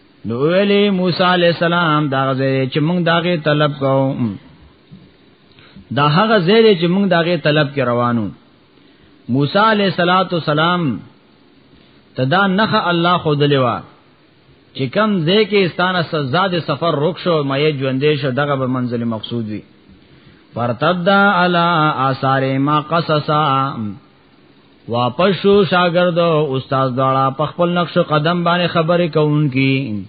نو ویلی موسی علی السلام دا غزه چې موږ داغه طلب کوو دا هغه زیره چې موږ داغه طلب کې روانو موسی علی صلاتو سلام تدا نخ الله خود لیوا چې کم زه کې استانه سزا د سفر رک شو مې ژوندې شو دغه به منزل مقصود وي پرتدا علی آثار ما قصصا واپس شو شاګرد او استاد دواړه په خپل نقش قدم باندې خبرې کوونکی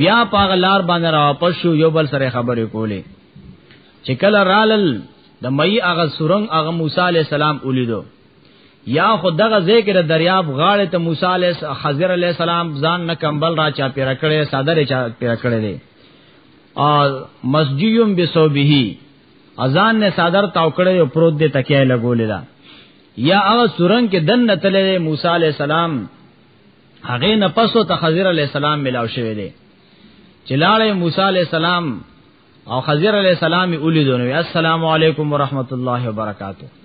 بیا پاغ لار باندې را واپس شو یو بل سره خبرې کولې چې کله رالل د مئی هغه سورنګ هغه موسی علی السلام ولیدو یا خو دغه ذکر دریاب غاړه ته موسی علی خضر علی السلام ځان نه کمبل را چا پیرا کړي صدر چا پیرا کړي دي او مسجیوم بسوبه اذان نه صادر تاو کړي او پروت دې تکیه لګولې دا یا هغه سورن کې دن نتلې موسی عليه السلام هغه نه پسو ته خضر عليه السلام ملاو شوی دی چلاله موسی عليه السلام او خضر عليه السلام اولیدونه السلام علیکم ورحمت الله وبرکاته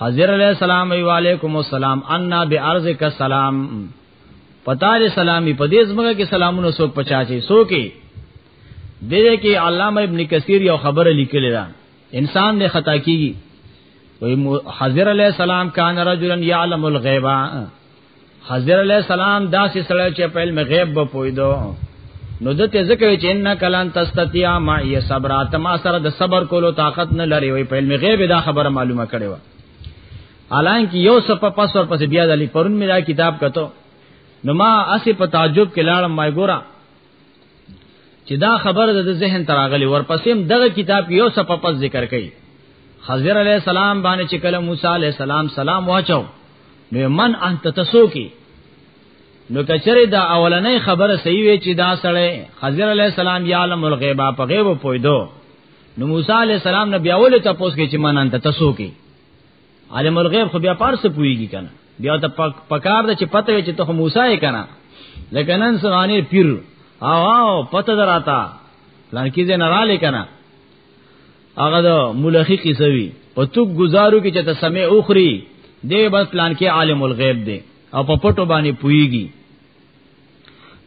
حضر علیہ السلام ای وعلیکم السلام انا بارض کا سلام پتا دې سلامي پدې زمګه کې سلامونه سوک پچا چي سو کې دې کې علامه ابن کثیر یو خبره لیکلې ده انسان دې خطا کیږي وای حضرت علی السلام کان رجلا یعلم الغیب حضرت علی السلام داسې سره چې په علم غیب به پویدو نو دته ذکر چې ان کلان تستطيع ما ي صبر اتما سره د صبر کولو طاقت نه لري وي په علم غیب دا خبره معلومه کړي و حالانکه یو څه په پس ور پس بیا د لپرون مې دا کتاب کتو نو ما اسی په تعجب کې لاړم ما ګورم چې دا خبره د ذهن تراغلی ورپسې دغه کتاب یو صفه ذکر کړي خضر علی السلام باندې چې کله موسی علی السلام سلام واچو نو من انت تسو کی نو کچره دا اولنې خبره صحیح وي چې دا سړی خضر علی السلام یا علم الغیب په غیب پویدو نو موسی علی السلام نبی اول ته پوس کې چې من انت تسو کی عالم الغیب خو بیا پارس پویږي کنه بیا ته پکار د چې پته وي چې ته موسی یې کنه لکه نن سرانه پیر او او پته دراتا پلان کې نه را لیکنه هغه د ملخی قصه وی په تو گزارو کې چې ته سمې اوخري دی بس پلان کې عالم الغیب دی او په پټو باندې پویږي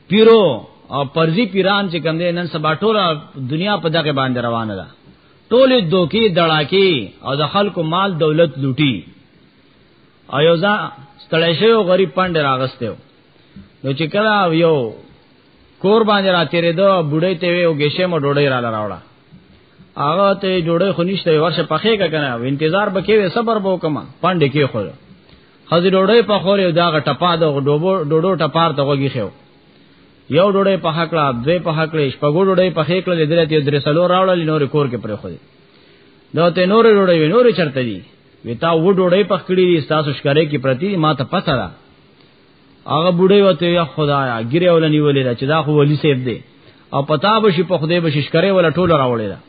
پیرو او پرزی پیران چې کوم دی نن سبا ټوله دنیا په دغه باندې روانه ده ټولې دوکي دړاکي او د خلکو مال دولت لوټي او یو ځا ستړی شوی او غریب پاند راغسته نو چې کله یو کور باندې را تیرې دو بډې ته وی او ګشه مو ډوډۍ را لراوړه هغه ته ډوډۍ خو نشته ورشه پخې کا کنه انتظار بکې وې صبر بو کما پاند کې خو خزي ډوډۍ په خورې دا غټپا د ډوډو ټپار ته وګی خو یو ډوډۍ په حقله دوی په حقله شپږو ډوډۍ په حقله لیدل ته درې سلو راوړل نور کور کې پرې خو دي دا ته نور ډوډۍ نور چرته دي وتا و ډوډۍ په کړی دي تاسو شکرې کې پرتی ما ته پته ده هغه بډې وته یا خدایا ګیره ولنی ولې دا چې دا خو ولی سیب دی او پتا به شي په خدای به شکرې ولا ټول راوړل دا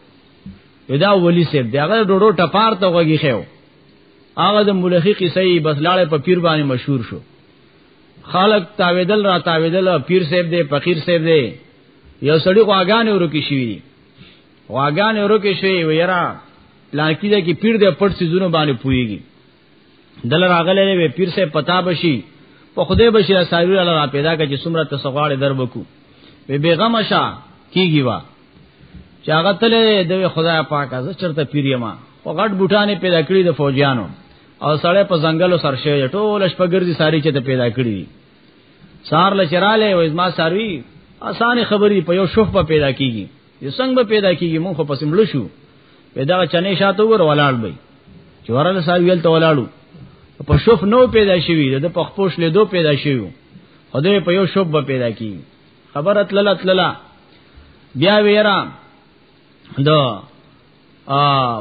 ودا ولی سیب دی هغه ډوډو ټپار ته وږي خو هغه د ملخي قصې بس لاړې په پیر باندې مشهور شو خلق تاویدل را تاویدل پیر صاحب دې فقیر صاحب دې یو سړی غواګانې ورکی شوی دي غواګانې ورکی شوی ویرا لانکی دې کې پیر دې پټ سيزونو باندې پويږي دل راغله وی پیر صاحب پتا بشي په خوده بشي ساري الله را پیدا کړي چې سمره تسغواړې در بکو وی بیغم شا کیږي وا چې هغه تل د خدای پاک از چرته پیریما او غټ بوټانې پیدا کړی د فوجیانو او سړی په ځنګلو سر شوی ټول شپه ګرځي ساری چې ته پیدا کړی سار لچراله او ازما ساروی اسان خبري په یو شوف په پیدا کیږي یو څنګه به پیدا کیږي مونږ په سمړ شو پیدا چنې شاته ور ولاړ وي چې ورله ساروی ول ته ولاړو په شوف نو پیدا شوی د پخپوش له دو پیدا شوی خدای په یو شوب پیدا کی خبرت للا تللا بیا ویرا دو ا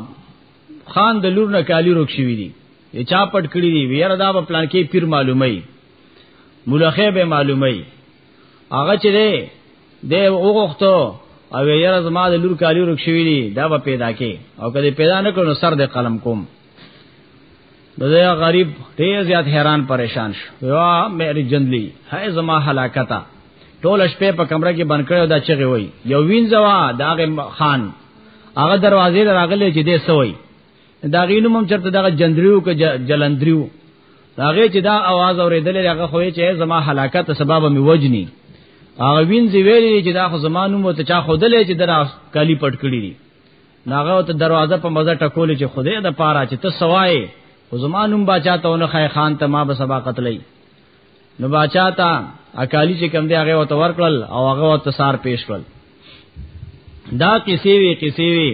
خان د لور نه کالی روک شوی دی یې چا پټ کړی دی ویره دا په پلان کې پیر معلومای ملخه به معلومای هغه چې دی د وګختو او یې زما د لور کالی روک شوی دی دا به پیدا کې او کله پیدا نه کړو سر د قلم کوم دغه غریب ډیر زیات حیران پریشان شو یا مېری جندلی هاي زما هلاکتا ټول شپه په کمره کې بند کړو دا چغه وای یو وینځوا داغه خان هغه دروازې راغلې چې دې سوی دا غینو مم چرته دغه جندریو ک جلندریو هغه چې دا आवाज اوریدل هغه خو یې چې زما هلاکت سبب می وجنی هغه وینځي ویلې چې دا خو زمانو مو ته چا خودلې چې درا کالی پټ کړی ناغه ته دروازه په مزه ټکولې چې خدای د پاره چې ته سوای خو زمانوم بچا ته نه خای خان ته ما به سبا قتلې نو بچا ته اکالی چې کم دی هغه وته ورکړل او هغه وته سار پیش کړل دا کسی وی کسی وی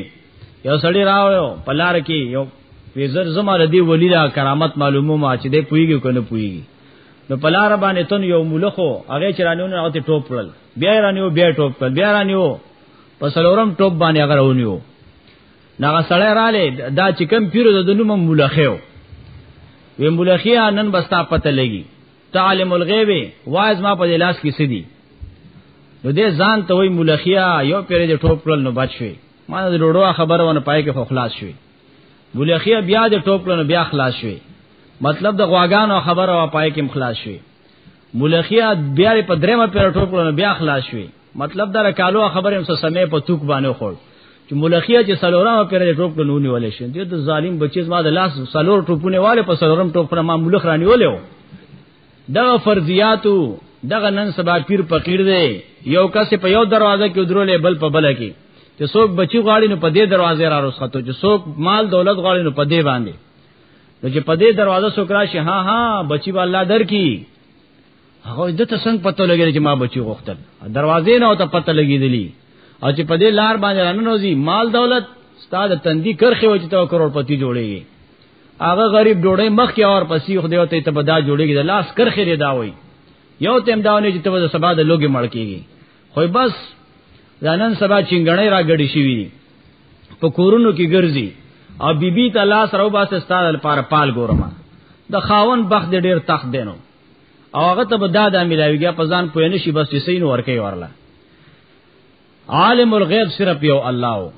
یو سړی راو په لار کې یو ویزر زما د دی ولی دا کرامت معلومه ما چې دی پویږي کنه پویږي نو په لار باندې تن یو مولخو هغه چرانو نه اوته ټوپ کړل بیا رانیو بیا ټوپ کړل بیا رانیو په سلورم ټوب باندې هغه راونیو ناغه سړی رااله دا چې کم پیرو د دنو مولخیو وی مولخیا نن بستا پته لګي تعلم الغیب وایز ما په لاس کې سدي نو دې ځان ته وی مولخیا یو پیرې د ټوپ کړل نو بچ شوی ما د ډوډو خبره ونه پای کې خلاص شوی مولخیا بیا د ټوپ کړل نو بیا خلاص شوی مطلب د غواګانو خبره وا پای کې خلاص شوی ملخیا بیا په درېمه پیر ټوپ کړو بیا خلاص شوی مطلب دا کالو خبرې هم څه سمې په توک باندې خور چې ملخیا چې سلورم پیر ټوپ کړو نو نیول شي دې د ظالم بچی ما د لاس سلور ټوپونه والے په سلورم ټوپ پر ما ملخ رانی ولې و دا فرضیاتو دغه نن سبا پیر فقیر دی یو کس په یو دروازه کې درولې بل په بل کې چې څوک بچی غواړي نو په دې دروازه را رسخته چې څوک مال دولت غواړي نو په دې باندې نو چې په دې دروازه سو کرا شي ها ها بچي به الله درکې هغه د ته څنګه پته لګیږي چې ما بچي غوښتل دروازې نه او ته پته لګیدلی او چې په دې لار باندې راننوځي مال دولت ستاد تندي کرخي و چې تو کروڑپتی جوړيږي هغه غریب ډوړې مخ کې اور پسې خو دیو ته ته بدا جوړيږي د لاس کرخي دی دا وای یو تیم داونه چې ته د سبا د لوګي مړ کیږي خو بس دا نن سبا چنګړې را غړي شي وي په کورونو کې ګرځي او بیبي ته لاس راو باسه ستاره لپاره پال ګورما د خاون بخت ډیر تخت دینو او هغه ته به دا د ملاویږي په ځان پوه نه شي بس یې سین ورکه ورلا عالم الغیب صرف یو الله او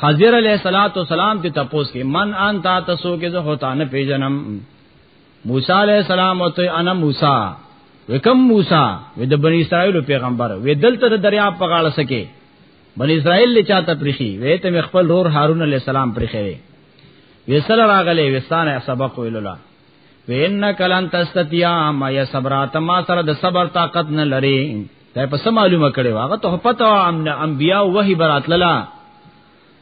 خضر علیہ الصلوۃ والسلام ته تپوس کې من انت تاسو کې زه هوتا نه پیژنم موسی علیہ السلام ته انا موسی وکم موسی و د بنی اسرائیل پیغمبر و دلته د دریا په غاړه سکے بنی اسرائیل له چاته پرخي وې ته خپل رور هارون علیہ السلام پرخي وې سل راغله وستانه سبق ویلولا وین کلن تستتیا ما یا صبر اتما سره د صبر طاقت نه لري ته په سم معلومه کړي واغه ته پته ام انبیا وحی براتللا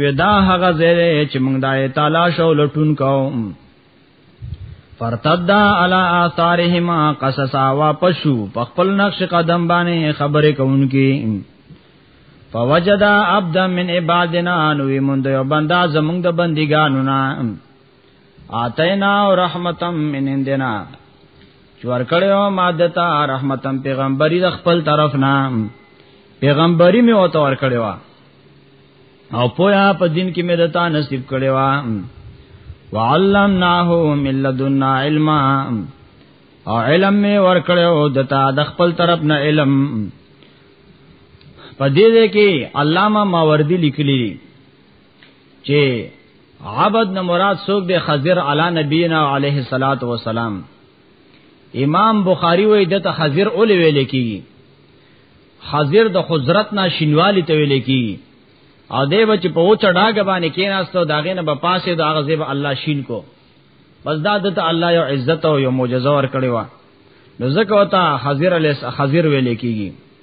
ودا هغه زره چې موږ دای تعالی شو لټون کوم فرتدا علی آثارهما قصصا واپسو په خپل نقش قدم باندې خبرې کوونکی فوجدا عبد من عبادنا نو موږ یو بندا زموږ د بندګانو نه آتینا او رحمتم من اندنا چور کړو ما دتا رحمتم پیغمبري د خپل طرف نام پیغمبري می او تور کړو او پویا په دین کې مې دتا نصیب کړو وعلمناه من لدنا علما او علم می ور کړو دتا د خپل طرف نه علم په دې کې علامه ماوردی لیکلی چې عبد نه مراد څوک دی خضر علی نبینا علیه الصلاۃ والسلام امام بخاری وای د ته خضر اول ویل کی خضر د خضرت نه شینوالی ته ویل کی او دی بچ په وچ ډاګ باندې کیناستو داغه نه بپاسه د هغه زیب الله شین کو بس دا د ته الله یو عزت او یو معجزه ور کړی و نو زکه وتا خضر علیه خضر ویل کیږي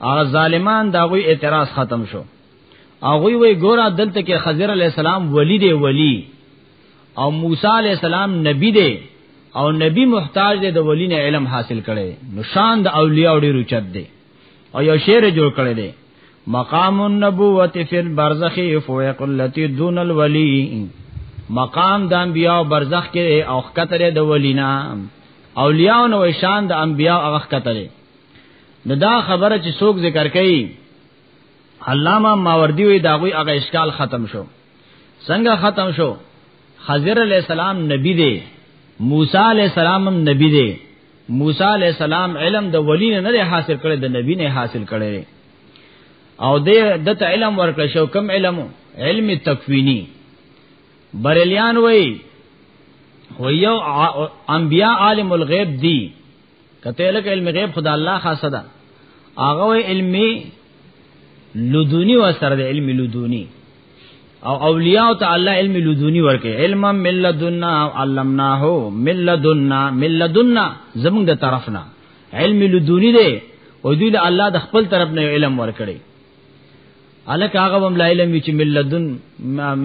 هغه ظالمان دا غوي اعتراض ختم شو هغه وی ګوره دلته کې خضر علی السلام ولی دی ولی او موسی علی السلام نبی دی او نبی محتاج دی د ولی نه علم حاصل کړي نشان د اولیاء ډیر اوچت دی او یو شعر جوړ کړي دی مقام النبوت فی البرزخ فوق التي دون الولی مقام د انبیاء برزخ کې او خطر د ولینا اولیاء نو شان د انبیاء هغه خطر دی نو دا خبره چې څوک ذکر کوي علامه ماوردی وی دا غوي هغه اشکال ختم شو څنګه ختم شو حضرت علی السلام نبی دی موسی علی السلام هم نبی دی موسی علی السلام علم د ولی نه نه حاصل کړي د نبی نه حاصل کړي او د دت علم ورکړ شو کم علم علم تکوینی بریلیان وای هو یو انبیاء عالم الغیب دی کته لکه علم غیب خدا الله خاصه ده هغه علمي لدونی و سره د علم لدونی او اولیاء ته الله علم لدونی ورکه علم ملذنا علمناه ملذنا ملذنا زمونږ د طرفنا علم لدونی دی او دوی له الله د خپل طرف نه علم ورکړي الک هغه هم لا علم چې ملذن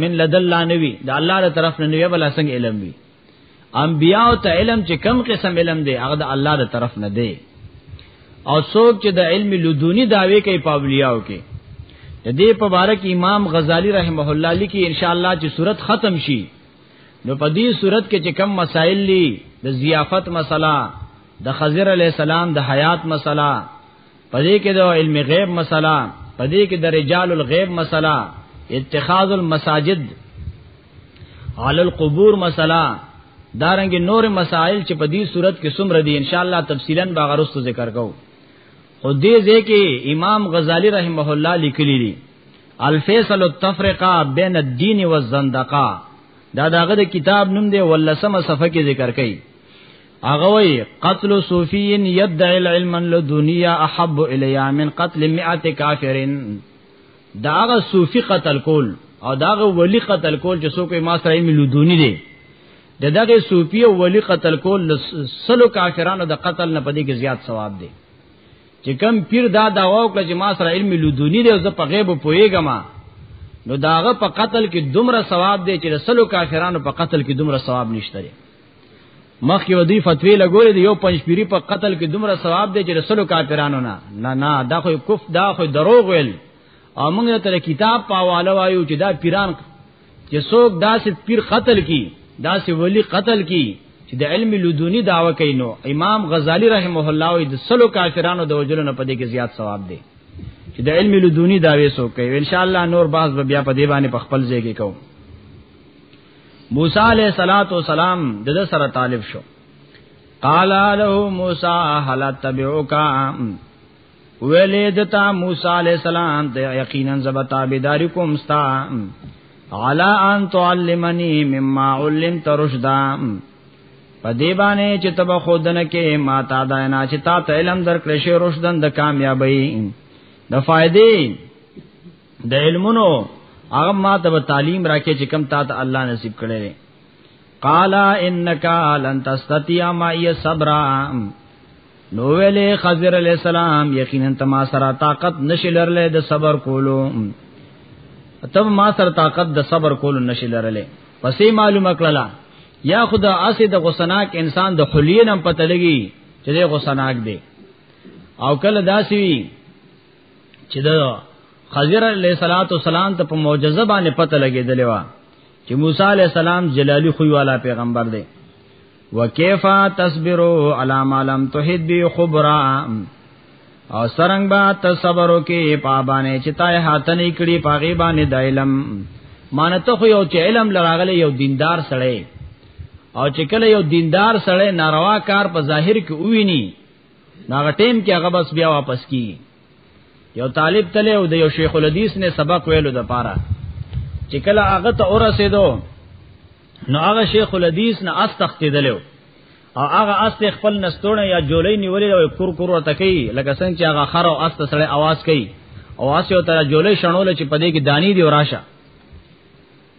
من لدلا نوی د الله تر طرف نه نوی بل څنګه علم وی انبیاء ته علم چې کم قسم علم دی هغه د الله د طرف نه دی او څوک چې د علم لدونی داوی کوي په اولیاو کې د دې په اړه کې امام غزالی رحمه الله لیکي ان شاء الله چې صورت ختم شي نو په دې صورت کې چې کم مسائل دي د ضیافت مسله د خضر علی السلام د حیات مسله پدې کې د علم غیب مسله پدې کې د رجال الغیب مسله اتخاذ المساجد علی القبور مسله دارنګ نور مسائل چې په دې صورت کې سمر دي ان شاء الله تفصیلا باغرستو ذکر کو او دې ځکه امام غزالی رحمه الله لیکلی دي الفیصل التفرقه بین الدین والزندقه دا داغه د کتاب نوم دی ولسمه صفحه کې ذکر کړي هغه وی قتل صوفی یدعی العلم لدنیا احب الیا من قتل مئات کافرین دا هغه صوفی قتل کول او دا هغه ولی قتل کول چې څوک ما سره علم لدونی دی د دغه صوفی او ولی قتل کول سلو کافرانو د قتل نه پدې کې زیات ثواب دی چې کم پیر دا دا وکړه چې ما سره علم لدونی دی او زه په غیب پویګم نو داغه په قتل کې دومره ثواب دی چې سلو کافرانو په قتل کې دومره ثواب نشته مخکې ودی فتوی لګولې دی یو پنځپيري په قتل کې دومره ثواب دی چې رسول کافرانو نه نه نه دا خو کف دا خو دروغ ویل او موږ ته کتاب په حواله وایو چې دا پیران چې څوک داسې پیر قتل کی داسې ولی قتل کی چې د علم لدونی داوا کوي نو امام غزالی رحمه الله وی د سلو کافرانو د وجلو نه پدې کې زیات ثواب دی چې د علم لدونی داوي سو کوي ان شاء الله نور باز بیا په دی باندې په خپل ځای کې کوم موسی علیہ الصلات والسلام د سره طالب شو قال له موسی هل تبعک ویلې دتا موسی علیہ السلام ته یقینا زبتا بيداری کوم ستا علا ان تعلمنی مما علمت رشدا په دی باندې چې تب خودنه کې ما تا دا نه چې تا ته علم درکړې شی رشدن د کامیابی د فائدې د علمونو هغه ما ته تعلیم راکې چې کم تا ته الله نصیب کړي دي قال انك لن تستطيع معي صبر نو ویلې خضر علی السلام یقینا ته ما سره طاقت نشي لرلې د صبر کولو ته ما سره طاقت د صبر کولو نشي لرلې پسې معلومه کړلا یا خدا اسه د غسناک انسان د خلیې نم پته لګي چې د غسناک دی او کله داسي چې دا خضر علیہ الصلوۃ والسلام ته په معجزه باندې پته لګېدلې و چې موسی علیہ السلام جلالی خوې والا پیغمبر دی وکيفا تصبروا على ما لم تحد به خبرا او سرنګ با ته صبر وکي پابانه چې تای هاته نه کړي پاغي باندې د علم مانته خو یو چې علم لراغله یو دیندار سړی او چې کله یو دیندار سړی ناروا کار په ظاهر کې وویني دا ټیم کې هغه بس بیا واپس کی یو طالب تله او د یو شیخ الحدیث نه سبق ویلو د پاره چې کله هغه ته اورسېدو نو هغه شیخ الحدیث نه استختیدلو او هغه است خپل نستونه یا جولې نیولې او کور کور ورته کوي لکه څنګه چې هغه خر او است سره आवाज کوي او اس یو تر جولې شنول چې پدې کې دانی دی راشه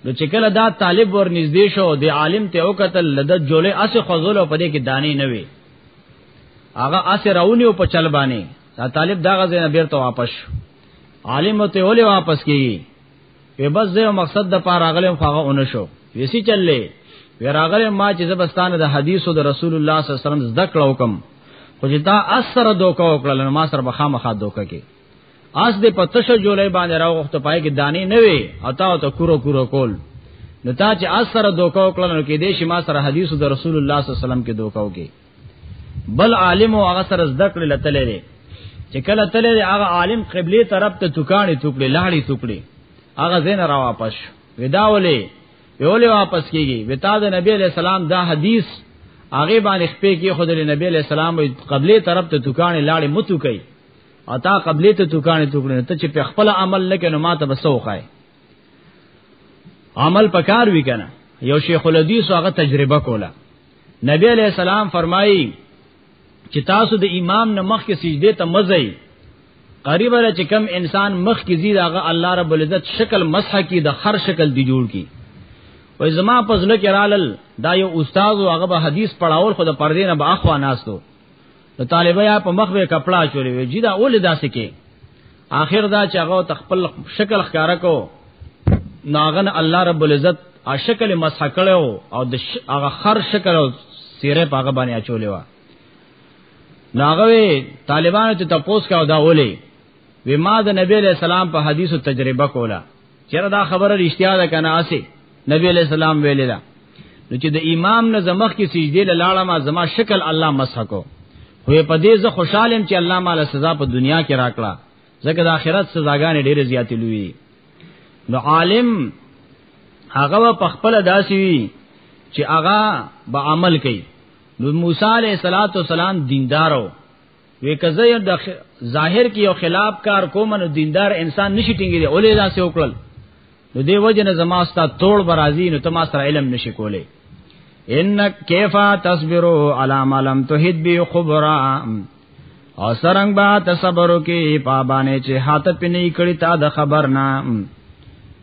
نو چې کله دا طالب ور نږدې شو د عالم ته او قتل لد جوله اس خزول په دې کې دانې نه وي هغه اس راونی او په چل باندې دا طالب دا غزه نه بیرته واپس شو عالم ته ولې واپس کیږي په بس زه مقصد د پاره غلم خواغه اون شو ویسی چللې وراغله ما چې زبستانه د حدیثو د رسول الله صلی الله علیه وسلم زده کړو کوم خو چې دا اثر دوکا وکړل نو ما سره بخامه خا دوکا کې اس دې په تشه جولای باندې راوخته پای کې دانې نه وي اتا او ته کورو کورو کول نو تا چې اس سره دوکا وکړل نو کې دې شي ما سره حدیث د رسول الله صلی الله علیه وسلم کې دوکا وکي بل عالم او هغه سره زده کړل تللی دی چې کله تللی هغه عالم قبله طرف ته توکانې توکړي لاړې توکړي هغه زین را واپس ودا ولې ویولې واپس کیږي وتا د نبی علی السلام دا حدیث هغه باندې خپې کې خدای نبی علی السلام قبله طرف ته توکانې لاړې متو کوي او تا قبلې ته توکانې توکړې ته چې په خپل عمل نه کنه ما ته بسوخای عمل پکار وی کنه یو شیخ الحدیث هغه تجربه کوله نبی علیہ السلام فرمایي چې تاسو د امام نه مخ کې سجده ته مزي قریب را چې کم انسان مخ کې زید هغه الله رب العزت شکل مسح کی د خر شکل دی جوړ کی و زما پزله کې رالل دا یو استاد او هغه به حدیث پڑھاول خو د پردې نه به اخوا ناستو د طالبیا په مخ به کپڑا چوری وی جدا اول داسې کې آخر دا چې هغه تخپل شکل ښکارا کو ناغن الله رب العزت ا شکل مسح کړو او د هغه خر شکل او سیره په هغه باندې اچولې و ناغوي طالبانو ته تپوس کاو دا ولي وی ما د نبی له سلام په حدیثو تجربه کوله چیرې دا خبره رښتیا ده کنه اسی نبی علیہ السلام ویل دا نو چې د امام نه زمخ کې سجدي لاله ما زما شکل الله مسح کو خو په دې زه خوشاله يم چې الله مال سزا په دنیا کې راکړه ځکه د آخرت سزاګانې ډېرې زیاتې لوي نو عالم هغه په خپل داسي وي چې هغه به عمل کوي نو موسی علیہ الصلوۃ والسلام دیندارو وی کزه یو د ظاهر کې یو خلاف کار کوم نو دیندار انسان نشي ټینګې دی اولې دا سه وکړل نو دی وجه نه زما ستا توړ برازي نو تما سره علم نشي کولې ان کیفا تصبرو علی ما لم تهد بی خبرا او سرنګ با تصبرو کې پابانه چې حاتت پنی کړی تا د خبر نه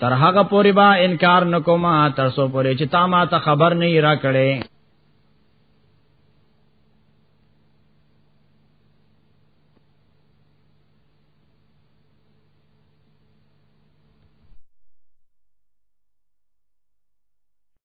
تر هغه پورې با انکار نکوم تر سو پورې چې تا ما ته خبر نه را کړې